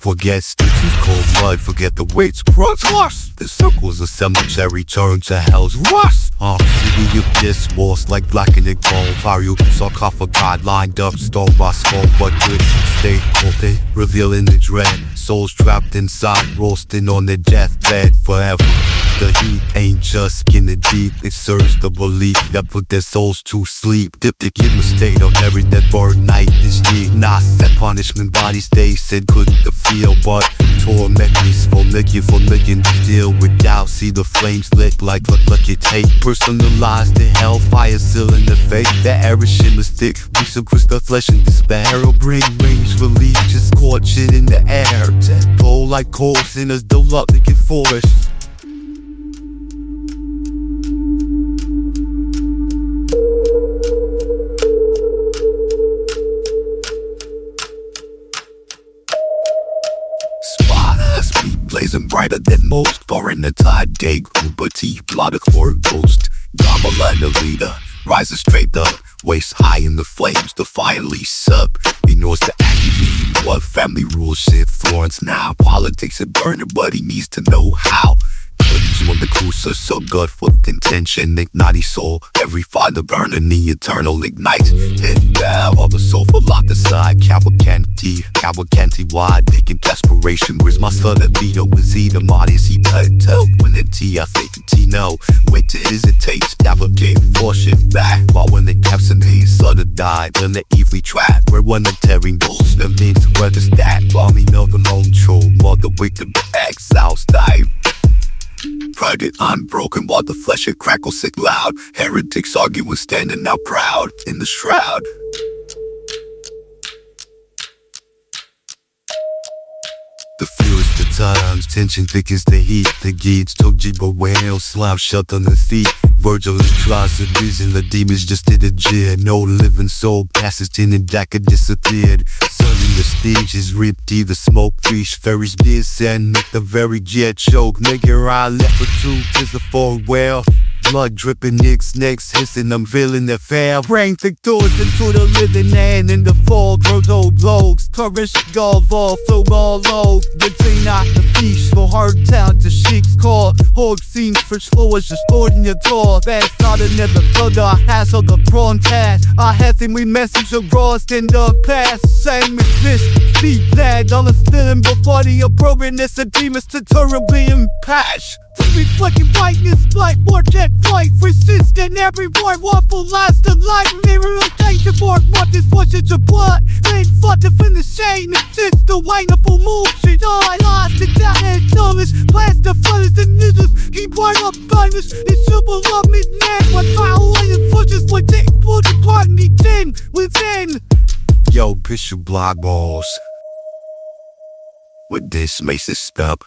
Forget stitches, cold blood, forget the weights, cross lost. The circles of cemetery turn to hell's rust. Uh, city of discourse like black and gold. Vario sarcophagi lined up, stone by skull, but good stay open, revealing the dread. Souls trapped inside, roasting on their deathbed forever. The heat ain't just skin deep, it serves the belief that put their souls to sleep. Diptych in the state of every dead bird night is deep. Not set punishment, bodies they said couldn't feel, but torment is for million for million deal with doubt. See the flames lit like look look it take. Personalized the hellfire still in the face. That air is thick, we some crystal flesh and despair. Bring range relief, it in the air. Pull like the luck they can forest. blazing brighter than most. Far in the tide day, Uberti, blood for a ghost. Gamelina leader, rises straight up, waist high in the flames, defiantly sub. Ignores the active what family rules shit. Florence now, politics and burner, but he needs to know how. Put you on the cruiser, so good for intention, ignite his soul. Every fire burning the eternal ignite. Hit down on the sofa, locked aside. Cavalcanti, Cavalcanti wide, making desperation. Where's my son? Vito was he the modest, he tell the T, I the T no. Wait to hesitate, navigate, force it back. While when the capsicum, son of died, then the evilly trap. We're one of tearing bulls, the means where the stack. Bomb no the lone troll, while the victim exiles die. Pride unbroken while the flesh it crackles sick loud. Heretics argue with standing out proud in the shroud. The fuse the times, tension thick as the heat. The gates took Jiba whale, slap shut on the seat. Virgil tries to the demons just did a jeer. No living soul passes in and Daka disappeared. Suddenly the stage is ripped, the smoke fish, ferries beer sand, make the very jet choke. Nigga, I left for two, tis the four well. Blood dripping, nicks, necks hissing, I'm feeling the fair. Brain thick doors into the living and in the fall, grows old blows. Golf, all, flow, all low. Between not the feast for hard town to sheik's call. Hog scenes for slow as just holding your door. That's not another brother, I hassle the prawn task. I had him we message across in the past. Same as this, be glad, all stealing before the appropriateness of demons to terribly impact. Reflecting brightness like vortex flight Resistant every word waffle last the life Mirror of danger for what this forces of blood Ain't fought to finish shame Since the wonderful Shit all I lost it down and Blast the furnace and niggas Keep right up famous It's super love me man. What foul and forces like the explosion part me ten within Yo, Bishop Blog Balls. With this Mason stub